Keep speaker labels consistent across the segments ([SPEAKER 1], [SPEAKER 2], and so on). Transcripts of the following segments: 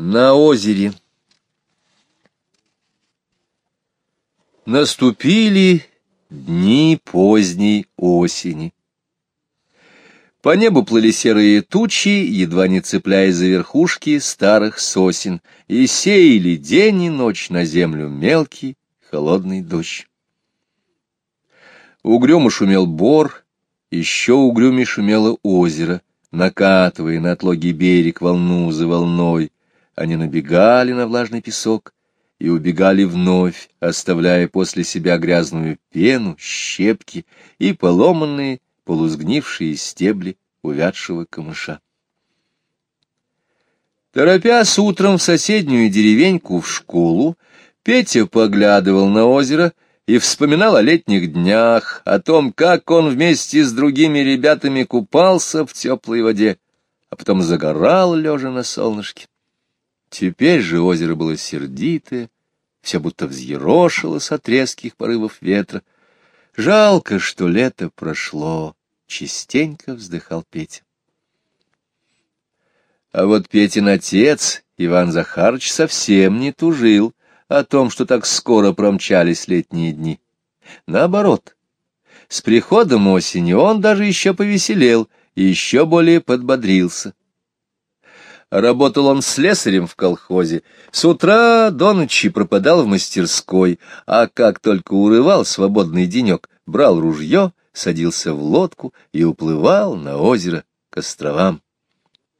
[SPEAKER 1] На озере Наступили дни поздней осени. По небу плыли серые тучи, едва не цепляясь за верхушки старых сосен, и сеяли день и ночь на землю мелкий холодный дождь. Угрюмо шумел бор, еще угрюме шумело озеро, накатывая на отлогий берег волну за волной. Они набегали на влажный песок и убегали вновь, оставляя после себя грязную пену, щепки и поломанные, полузгнившие стебли увядшего камыша. Торопясь утром в соседнюю деревеньку в школу, Петя поглядывал на озеро и вспоминал о летних днях, о том, как он вместе с другими ребятами купался в теплой воде, а потом загорал, лежа на солнышке. Теперь же озеро было сердитое, все будто взъерошилось от резких порывов ветра. Жалко, что лето прошло, частенько вздыхал Петя. А вот Петин отец, Иван Захарович, совсем не тужил о том, что так скоро промчались летние дни. Наоборот, с приходом осени он даже еще повеселел и еще более подбодрился. Работал он слесарем в колхозе, с утра до ночи пропадал в мастерской, а как только урывал свободный денек, брал ружье, садился в лодку и уплывал на озеро к островам.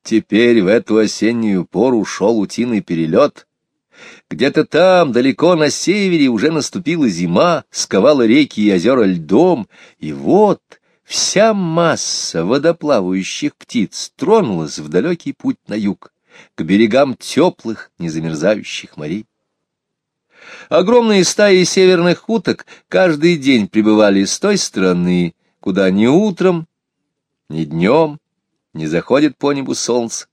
[SPEAKER 1] Теперь в эту осеннюю пору шел утиный перелет. Где-то там, далеко на севере, уже наступила зима, сковала реки и озера льдом, и вот Вся масса водоплавающих птиц тронулась в далекий путь на юг, к берегам теплых, незамерзающих морей. Огромные стаи северных уток каждый день прибывали с той стороны, куда ни утром, ни днем не заходит по небу солнце,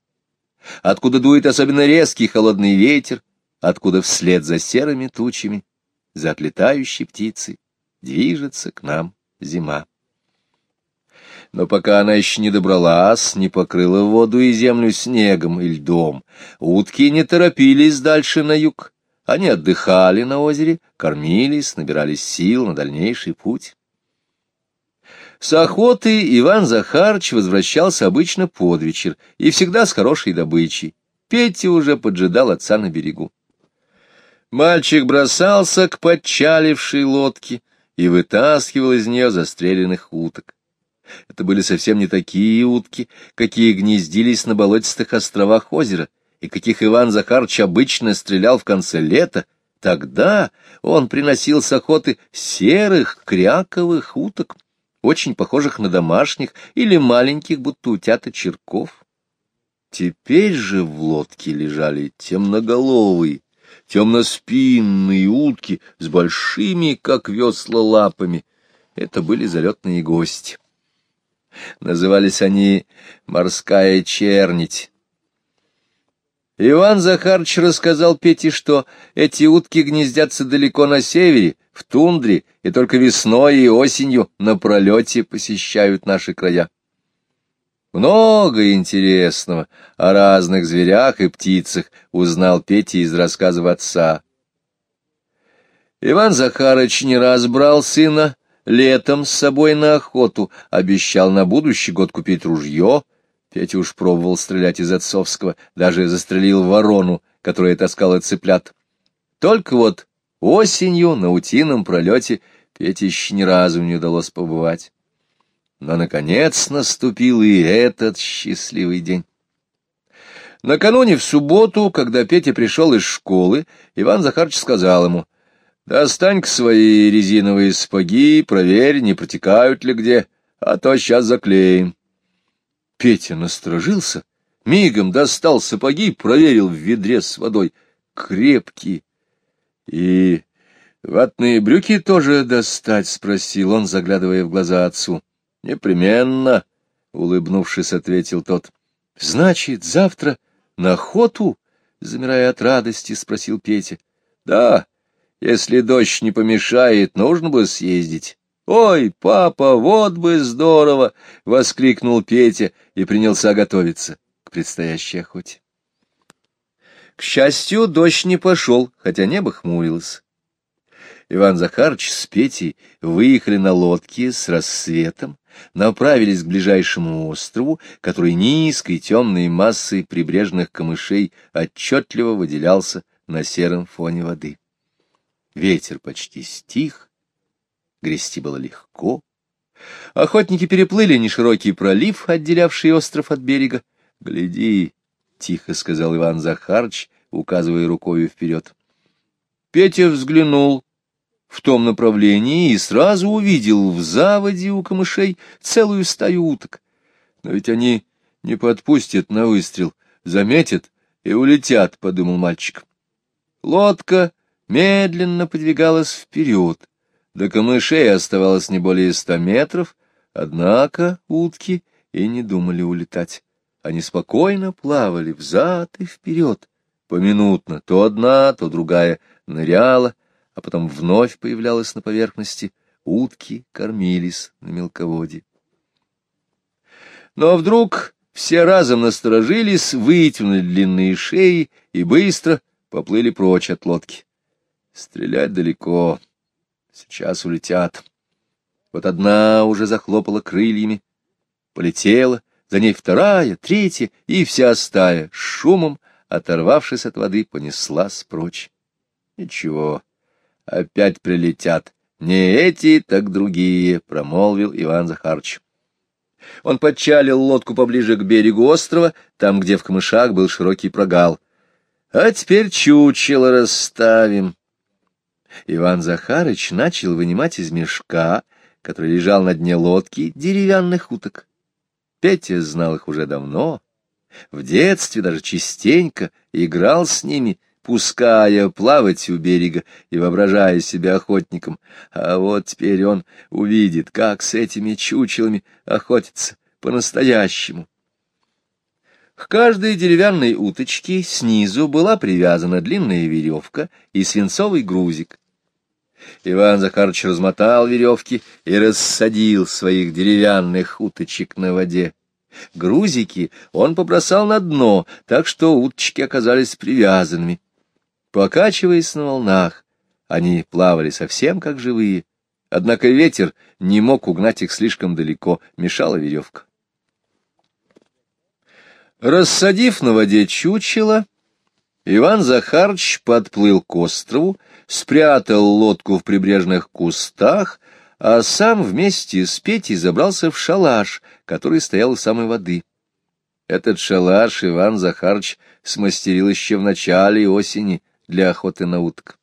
[SPEAKER 1] откуда дует особенно резкий холодный ветер, откуда вслед за серыми тучами, за отлетающей птицей, движется к нам зима. Но пока она еще не добралась, не покрыла воду и землю снегом и льдом, утки не торопились дальше на юг. Они отдыхали на озере, кормились, набирались сил на дальнейший путь. С охоты Иван Захарыч возвращался обычно под вечер и всегда с хорошей добычей. Петя уже поджидал отца на берегу. Мальчик бросался к подчалившей лодке и вытаскивал из нее застреленных уток. Это были совсем не такие утки, какие гнездились на болотистых островах озера, и каких Иван Захарович обычно стрелял в конце лета. Тогда он приносил с охоты серых кряковых уток, очень похожих на домашних или маленьких, будто утята черков. Теперь же в лодке лежали темноголовые, темноспинные утки с большими, как весла, лапами. Это были залетные гости. Назывались они «Морская чернить». Иван Захарович рассказал Пете, что эти утки гнездятся далеко на севере, в тундре, и только весной и осенью на пролете посещают наши края. Много интересного о разных зверях и птицах узнал Петя из рассказов отца. Иван Захарович не раз брал сына летом с собой на охоту, обещал на будущий год купить ружье. Петя уж пробовал стрелять из отцовского, даже застрелил ворону, которая таскала цыплят. Только вот осенью на утином пролете Пете еще ни разу не удалось побывать. Но, наконец, наступил и этот счастливый день. Накануне в субботу, когда Петя пришел из школы, Иван Захарович сказал ему — Достань-ка свои резиновые сапоги, проверь, не протекают ли где, а то сейчас заклеим. Петя насторожился, мигом достал сапоги, проверил в ведре с водой. Крепкие. И ватные брюки тоже достать, — спросил он, заглядывая в глаза отцу. — Непременно, — улыбнувшись, ответил тот. — Значит, завтра на охоту? — замирая от радости, спросил Петя. — Да. Если дождь не помешает, нужно бы съездить. «Ой, папа, вот бы здорово!» — воскликнул Петя и принялся готовиться к предстоящей охоте. К счастью, дождь не пошел, хотя небо хмурилось. Иван Захарович с Петей выехали на лодке с рассветом, направились к ближайшему острову, который низкой темной массой прибрежных камышей отчетливо выделялся на сером фоне воды. Ветер почти стих, грести было легко. Охотники переплыли неширокий пролив, отделявший остров от берега. — Гляди, — тихо сказал Иван Захарыч, указывая рукою вперед. Петя взглянул в том направлении и сразу увидел в заводе у камышей целую стаю уток. Но ведь они не подпустят на выстрел, заметят и улетят, — подумал мальчик. Лодка медленно подвигалась вперед. До камышей оставалось не более ста метров, однако утки и не думали улетать. Они спокойно плавали взад и вперед, поминутно, то одна, то другая ныряла, а потом вновь появлялась на поверхности, утки кормились на мелководье. Но вдруг все разом насторожились, вытянули длинные шеи и быстро поплыли прочь от лодки. Стрелять далеко, сейчас улетят. Вот одна уже захлопала крыльями, полетела, за ней вторая, третья, и вся стая, шумом, оторвавшись от воды, понеслась прочь. Ничего, опять прилетят. Не эти, так другие, — промолвил Иван Захарч. Он подчалил лодку поближе к берегу острова, там, где в камышах был широкий прогал. — А теперь чучело расставим. Иван Захарыч начал вынимать из мешка, который лежал на дне лодки, деревянных уток. Петя знал их уже давно. В детстве даже частенько играл с ними, пуская плавать у берега и воображая себя охотником. А вот теперь он увидит, как с этими чучелами охотиться по-настоящему. К каждой деревянной уточке снизу была привязана длинная веревка и свинцовый грузик. Иван Захарович размотал веревки и рассадил своих деревянных уточек на воде. Грузики он побросал на дно, так что уточки оказались привязанными. Покачиваясь на волнах, они плавали совсем как живые, однако ветер не мог угнать их слишком далеко, мешала веревка. Рассадив на воде чучело, Иван Захарыч подплыл к острову, спрятал лодку в прибрежных кустах, а сам вместе с Петей забрался в шалаш, который стоял у самой воды. Этот шалаш Иван Захарыч смастерил еще в начале осени, для охоты на уток.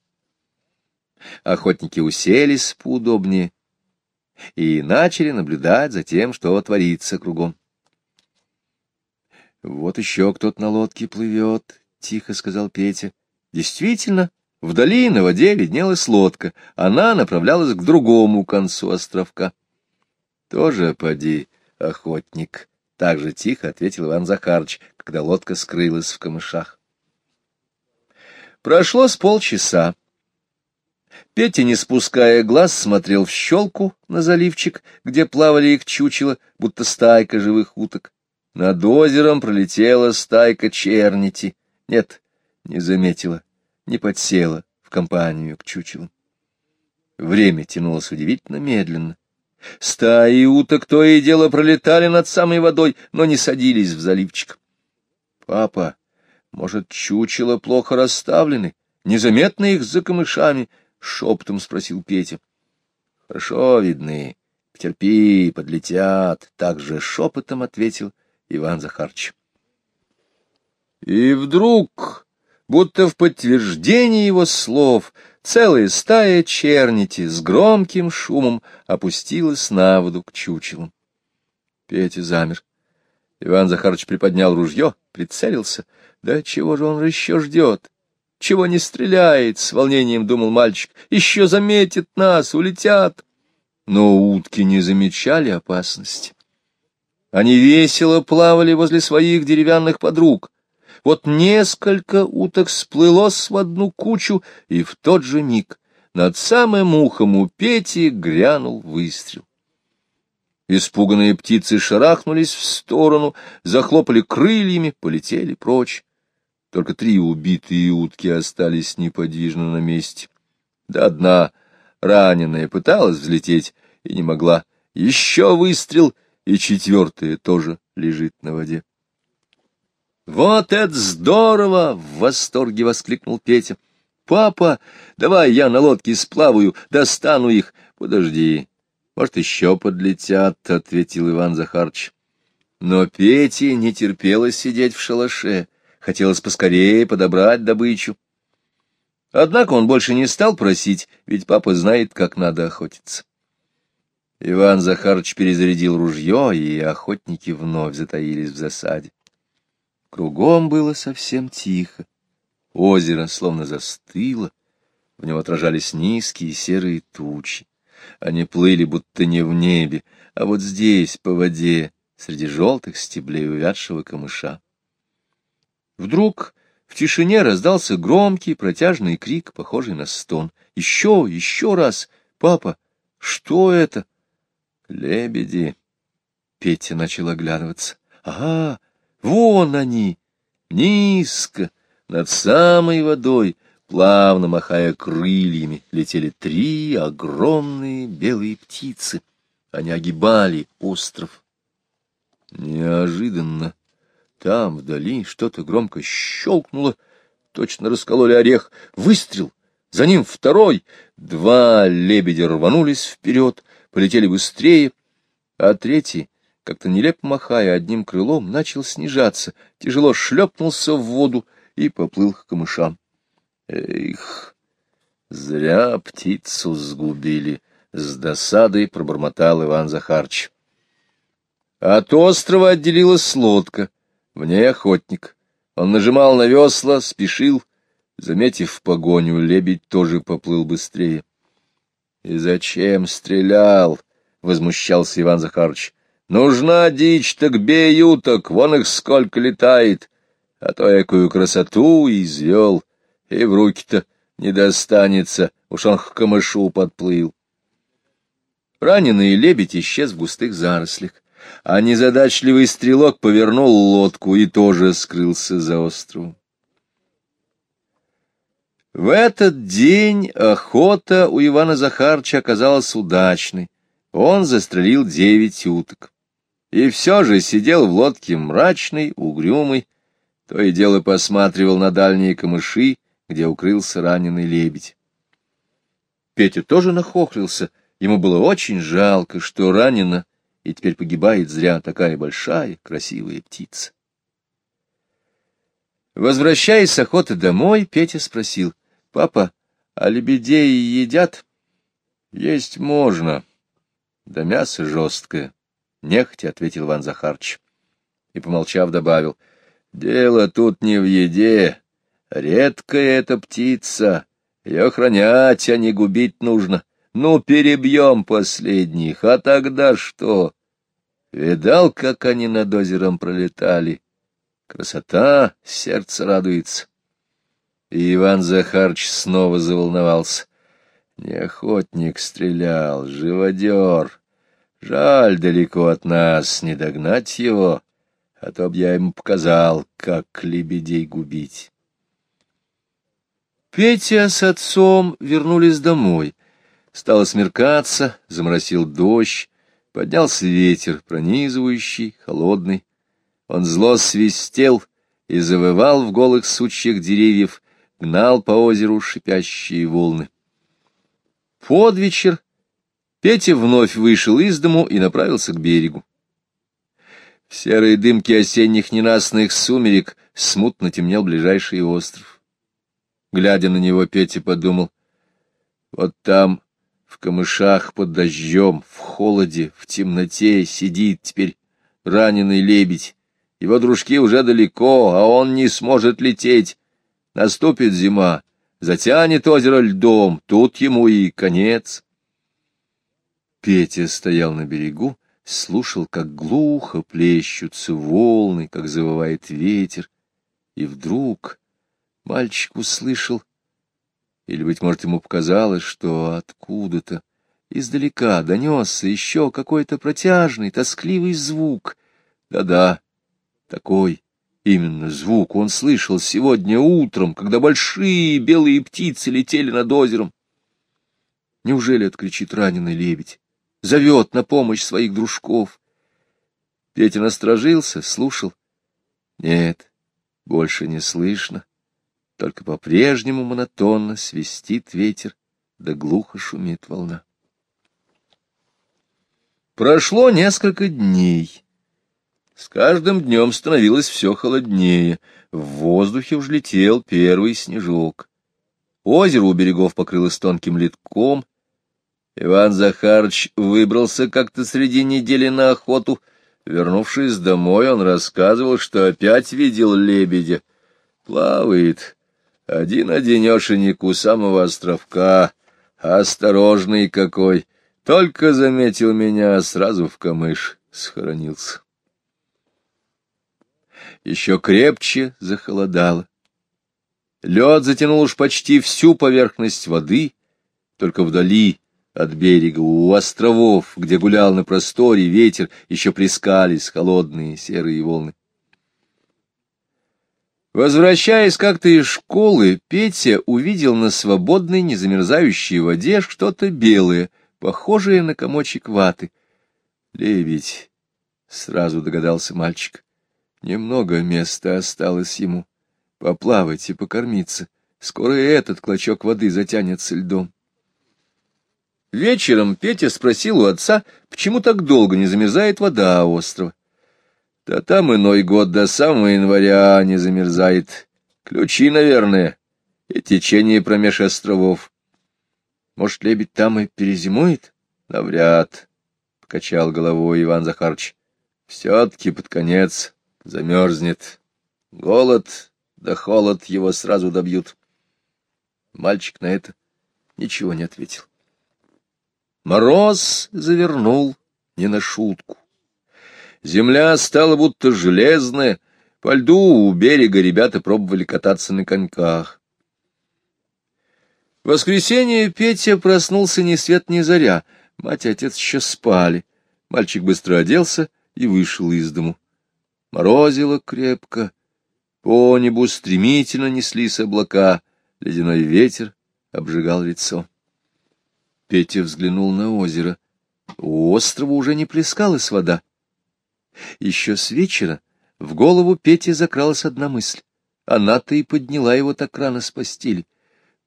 [SPEAKER 1] Охотники уселись поудобнее и начали наблюдать за тем, что творится кругом. — Вот еще кто-то на лодке плывет, — тихо сказал Петя. Действительно, вдали на воде виднелась лодка. Она направлялась к другому концу островка. — Тоже поди, охотник, — так же тихо ответил Иван Захарыч, когда лодка скрылась в камышах. Прошло с полчаса. Петя, не спуская глаз, смотрел в щелку на заливчик, где плавали их чучело, будто стайка живых уток. Над озером пролетела стайка чернити. Нет, не заметила, не подсела в компанию к чучелу. Время тянулось удивительно медленно. Стаи уток то и дело пролетали над самой водой, но не садились в заливчик. — Папа, может, чучело плохо расставлены? Незаметно их за камышами? — шепотом спросил Петя. — Хорошо видны. Потерпи, подлетят. Так же шепотом ответил Иван Захарч. И вдруг, будто в подтверждение его слов, целая стая чернити с громким шумом опустилась на воду к чучелу. Петя замер. Иван Захарович приподнял ружье, прицелился — да чего же он еще ждет? Чего не стреляет? С волнением думал мальчик. Еще заметит нас, улетят. Но утки не замечали опасности. Они весело плавали возле своих деревянных подруг. Вот несколько уток сплылось в одну кучу, и в тот же миг над самым ухом у Пети грянул выстрел. Испуганные птицы шарахнулись в сторону, захлопали крыльями, полетели прочь. Только три убитые утки остались неподвижно на месте. Да одна, раненая, пыталась взлететь и не могла. Еще выстрел, и четвертая тоже лежит на воде. «Вот это здорово!» — в восторге воскликнул Петя. «Папа, давай я на лодке сплаваю, достану их». «Подожди, может, еще подлетят», — ответил Иван Захарч. Но Пете не терпелось сидеть в шалаше, хотелось поскорее подобрать добычу. Однако он больше не стал просить, ведь папа знает, как надо охотиться. Иван Захарович перезарядил ружье, и охотники вновь затаились в засаде. Кругом было совсем тихо. Озеро словно застыло, в нем отражались низкие серые тучи. Они плыли будто не в небе, а вот здесь, по воде, среди желтых стеблей увядшего камыша. Вдруг в тишине раздался громкий протяжный крик, похожий на стон. «Еще, еще раз! Папа, что это?» «Лебеди!» Петя начал оглядываться. «Ага, вон они! Низко, над самой водой, плавно махая крыльями, летели три огромные белые птицы. Они огибали остров. Неожиданно там, вдали, что-то громко щелкнуло, точно раскололи орех. Выстрел! За ним второй! Два лебедя рванулись вперед, полетели быстрее, а третий, как-то нелепо махая одним крылом, начал снижаться, тяжело шлепнулся в воду и поплыл к камышам. Эх, зря птицу сгубили, — с досадой пробормотал Иван Захарч. От острова отделилась лодка — в ней охотник. Он нажимал на весла, спешил. Заметив погоню, лебедь тоже поплыл быстрее. — И зачем стрелял? — возмущался Иван Захарович. — Нужна дичь, так бей уток, вон их сколько летает. А то якую красоту извел, и в руки-то не достанется, уж он к камышу подплыл. Раненый лебедь исчез в густых зарослях а незадачливый стрелок повернул лодку и тоже скрылся за островом. В этот день охота у Ивана Захарча оказалась удачной. Он застрелил девять уток. И все же сидел в лодке мрачный, угрюмый, то и дело посматривал на дальние камыши, где укрылся раненый лебедь. Петя тоже нахохлился, ему было очень жалко, что ранено и теперь погибает зря такая большая, красивая птица. Возвращаясь с охоты домой, Петя спросил, «Папа, а лебедей едят?» «Есть можно, да мясо жесткое», — нехотя ответил Иван Захарч. И, помолчав, добавил, «Дело тут не в еде, редкая эта птица, ее охранять, а не губить нужно». Ну, перебьем последних, а тогда что? Видал, как они над озером пролетали? Красота, сердце радуется. И Иван Захарч снова заволновался. Не охотник стрелял, живодер. Жаль далеко от нас не догнать его, а то б я ему показал, как лебедей губить. Петя с отцом вернулись домой — Стало смеркаться, заморосил дождь, поднялся ветер, пронизывающий, холодный. Он зло свистел и завывал в голых сучьях деревьев, гнал по озеру шипящие волны. Под вечер Петя вновь вышел из дому и направился к берегу. В серой дымке осенних ненастных сумерек смутно темнел ближайший остров. Глядя на него, Петя подумал, вот там в камышах под дождем, в холоде, в темноте сидит теперь раненый лебедь. Его дружки уже далеко, а он не сможет лететь. Наступит зима, затянет озеро льдом, тут ему и конец. Петя стоял на берегу, слушал, как глухо плещутся волны, как завывает ветер, и вдруг мальчик услышал или, быть может, ему показалось, что откуда-то издалека донесся еще какой-то протяжный, тоскливый звук. Да-да, такой, Именно звук он слышал сегодня утром, когда большие белые птицы летели над озером. Неужели откричит раненый лебедь? Зовет на помощь своих дружков. Петя насторожился, слушал. Нет, больше не слышно. Только по-прежнему монотонно свистит ветер, да глухо шумит волна. Прошло несколько дней. С каждым днем становилось все холоднее, в воздухе уж летел первый снежок. Озеро у берегов покрылось тонким литком. Иван Захарович выбрался как-то среди недели на охоту. Вернувшись домой, он рассказывал, что опять видел лебедя. Плавает один-одинешенек у самого островка, осторожный какой. Только заметил меня, сразу в камыш схоронился еще крепче захолодало. Лед затянул уж почти всю поверхность воды, только вдали от берега, у островов, где гулял на просторе ветер, еще плескались холодные серые волны. Возвращаясь как-то из школы, Петя увидел на свободной, незамерзающей воде что-то белое, похожее на комочек ваты. Лебедь, — сразу догадался мальчик. Немного места осталось ему. Поплавать и покормиться. Скоро и этот клочок воды затянется льдом. Вечером Петя спросил у отца, почему так долго не замерзает вода острова. Да там иной год до самого января не замерзает. Ключи, наверное, и течение промеж островов. Может, лебедь там и перезимует? Навряд, — покачал головой Иван Захарович. Все-таки под конец замерзнет. Голод да холод его сразу добьют. Мальчик на это ничего не ответил. Мороз завернул не на шутку. Земля стала будто железная, по льду у берега ребята пробовали кататься на коньках. В воскресенье Петя проснулся ни свет ни заря, мать и отец еще спали. Мальчик быстро оделся и вышел из дому. Морозило крепко, по небу стремительно неслись облака, ледяной ветер обжигал лицо. Петя взглянул на озеро. У острова уже не плескалась вода. Еще с вечера в голову Пете закралась одна мысль. Она-то и подняла его так рано с постели.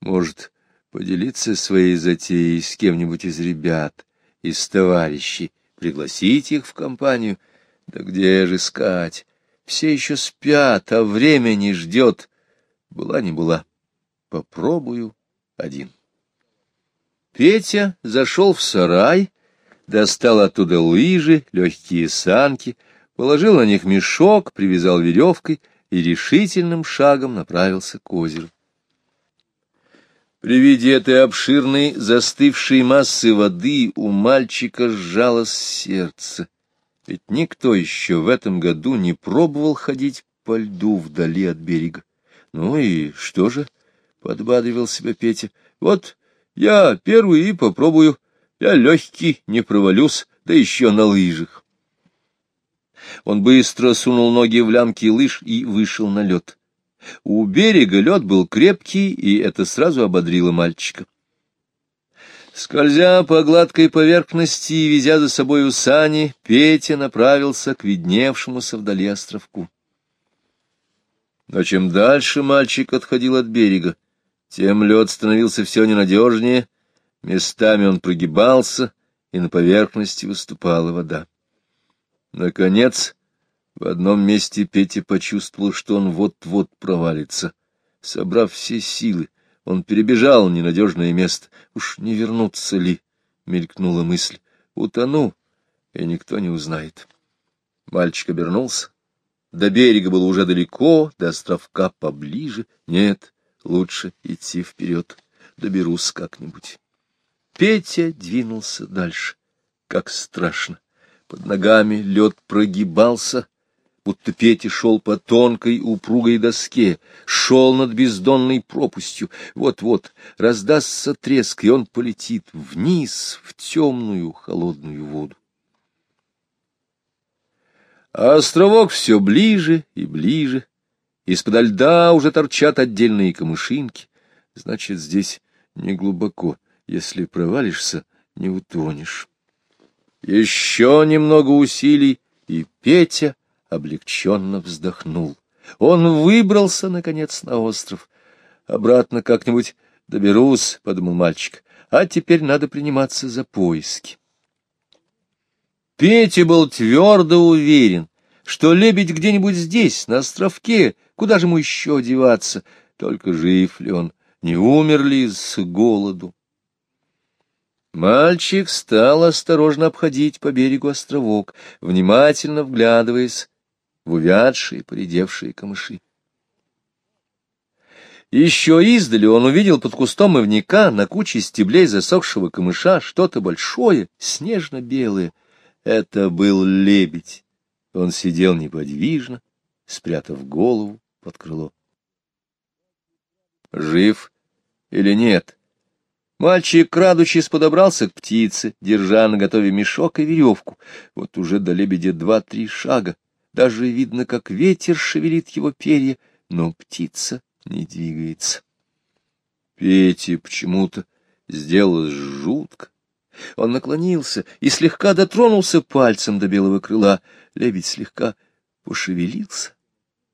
[SPEAKER 1] Может, поделиться своей затеей с кем-нибудь из ребят, из товарищей, пригласить их в компанию — да где же искать? Все еще спят, а время не ждет. Была не была. Попробую один. Петя зашел в сарай, достал оттуда лыжи, легкие санки, положил на них мешок, привязал веревкой и решительным шагом направился к озеру. При виде этой обширной, застывшей массы воды у мальчика сжалось сердце. Ведь никто еще в этом году не пробовал ходить по льду вдали от берега. Ну и что же? — подбадривал себя Петя. — Вот я первый и попробую. Я легкий, не провалюсь, да еще на лыжах. Он быстро сунул ноги в лямки лыж и вышел на лед. У берега лед был крепкий, и это сразу ободрило мальчика. Скользя по гладкой поверхности и везя за собою сани, Петя направился к видневшемуся вдали островку. Но чем дальше мальчик отходил от берега, тем лед становился все ненадежнее, местами он прогибался, и на поверхности выступала вода. Наконец, в одном месте Петя почувствовал, что он вот-вот провалится. Собрав все силы, он перебежал ненадежное место. Уж не вернуться ли? Мелькнула мысль. Утону, и никто не узнает. Мальчик обернулся. До берега было уже далеко, до островка поближе. Нет, лучше идти вперед. Доберусь как-нибудь. Петя двинулся дальше. Как страшно. Под ногами лед прогибался, будто Петя шел по тонкой упругой доске, шел над бездонной пропастью. Вот-вот раздастся треск, и он полетит вниз в темную холодную воду. А островок все ближе и ближе. Из-под льда уже торчат отдельные камышинки. Значит, здесь не глубоко. Если провалишься, не утонешь. Еще немного усилий, и Петя облегченно вздохнул. Он выбрался, наконец, на остров. Обратно как-нибудь доберусь, — подумал мальчик, — а теперь надо приниматься за поиски. Петя был твердо уверен, что лебедь где-нибудь здесь, на островке, куда же ему еще деваться, только жив ли он, не умер ли с голоду. Мальчик стал осторожно обходить по берегу островок, внимательно вглядываясь в увядшие, поредевшие камыши. Еще издали он увидел под кустом ивника на куче стеблей засохшего камыша что-то большое, снежно-белое. Это был лебедь. Он сидел неподвижно, спрятав голову под крыло. Жив или нет? Мальчик, крадучись, подобрался к птице, держа на готове мешок и веревку. Вот уже до лебедя два-три шага. Даже видно, как ветер шевелит его перья, но птица не двигается. Пете почему-то сделалось жутко. Он наклонился и слегка дотронулся пальцем до белого крыла. Лебедь слегка пошевелился,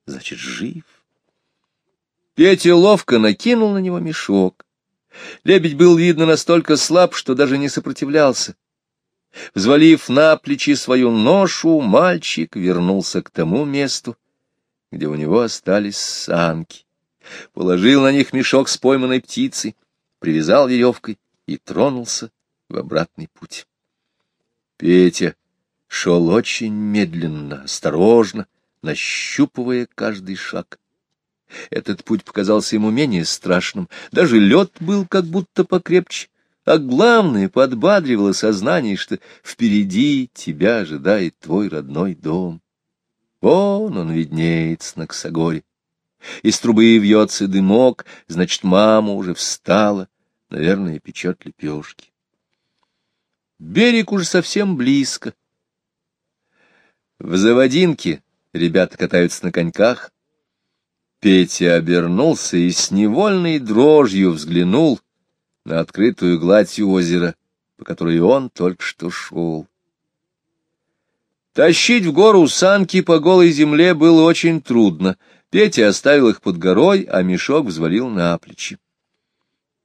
[SPEAKER 1] значит, жив. Петя ловко накинул на него мешок. Лебедь был, видно, настолько слаб, что даже не сопротивлялся. Взвалив на плечи свою ношу, мальчик вернулся к тому месту, где у него остались санки. Положил на них мешок с пойманной птицей, привязал веревкой и тронулся в обратный путь. Петя шел очень медленно, осторожно, нащупывая каждый шаг. Этот путь показался ему менее страшным, даже лед был как будто покрепче, а главное, подбадривало сознание, что впереди тебя ожидает твой родной дом. Вон он виднеется на косогоре. Из трубы вьется дымок, значит, мама уже встала, наверное, печет лепешки. Берег уже совсем близко. В заводинке ребята катаются на коньках. Петя обернулся и с невольной дрожью взглянул — на открытую гладь озера, по которой он только что шел. Тащить в гору санки по голой земле было очень трудно. Петя оставил их под горой, а мешок взвалил на плечи.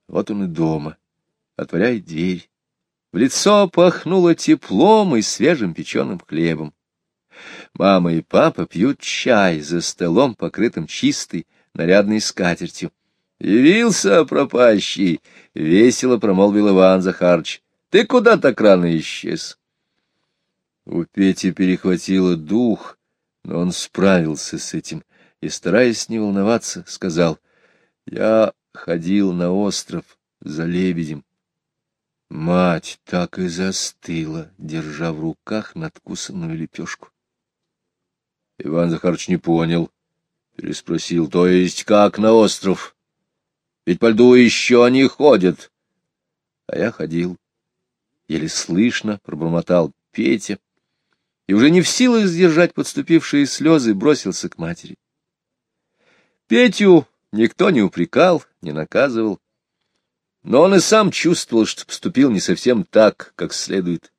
[SPEAKER 1] Вот он и дома. Отворяет дверь. В лицо пахнуло теплом и свежим печеным хлебом. Мама и папа пьют чай за столом, покрытым чистой, нарядной скатертью. Явился пропащий, — весело промолвил Иван Захарыч. — Ты куда так рано исчез? У Пети перехватило дух, но он справился с этим и, стараясь не волноваться, сказал, — Я ходил на остров за лебедем. Мать так и застыла, держа в руках надкусанную лепешку. Иван Захарович не понял, переспросил, — то есть как на остров? Ведь по льду еще они ходят. А я ходил. Еле слышно пробормотал Петя. И уже не в силах сдержать подступившие слезы, бросился к матери. Петю никто не упрекал, не наказывал. Но он и сам чувствовал, что поступил не совсем так, как следует.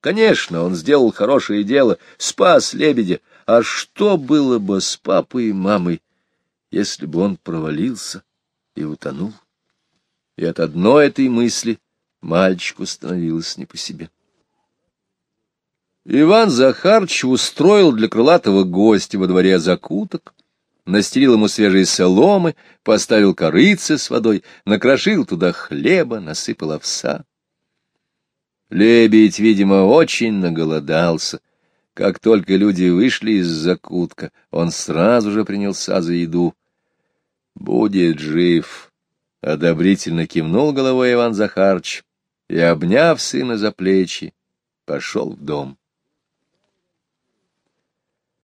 [SPEAKER 1] Конечно, он сделал хорошее дело, спас лебедя. А что было бы с папой и мамой, если бы он провалился? и утонул. И от одной этой мысли мальчику становилось не по себе. Иван Захарч устроил для крылатого гостя во дворе закуток, настелил ему свежие соломы, поставил корыцы с водой, накрошил туда хлеба, насыпал овса. Лебедь, видимо, очень наголодался. Как только люди вышли из закутка, он сразу же принялся за еду. Будет жив, — одобрительно кивнул головой Иван Захарч и, обняв сына за плечи, пошел в дом.